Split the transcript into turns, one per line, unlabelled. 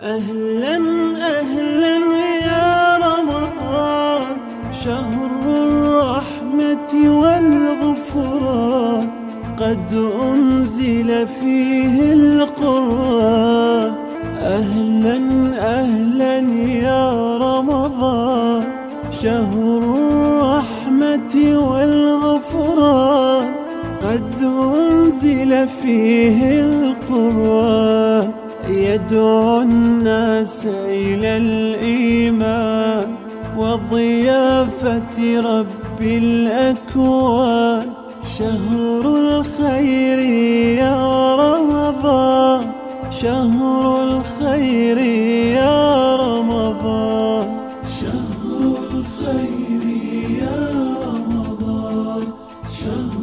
أهلا أهلا يا رمضان. شهر الرحمة والغفران قد أنزل فيه القرآن. أهلا أهلا يا رمضان. شهر الرحمة والغفران قد أنزل فيه القرآن. يدعو الناس إلى الإيمان وضيافة رب الأكوان. شهر الخير يا رمضان. شهر الخير يا رمضان. شهر الخير يا رمضان. شهر